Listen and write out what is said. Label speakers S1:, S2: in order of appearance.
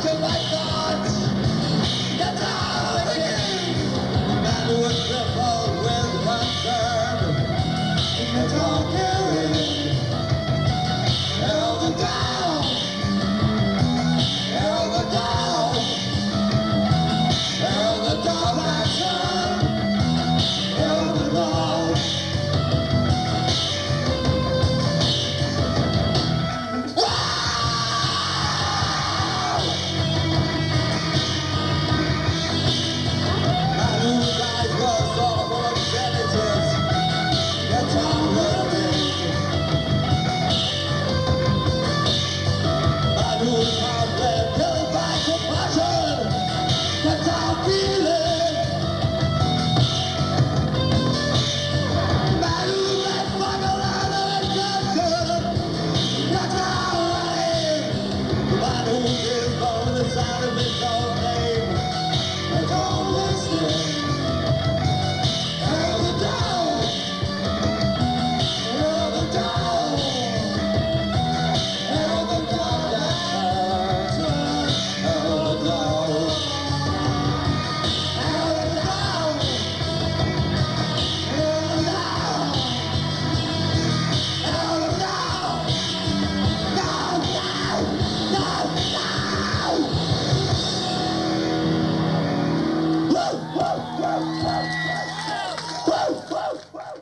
S1: Talking.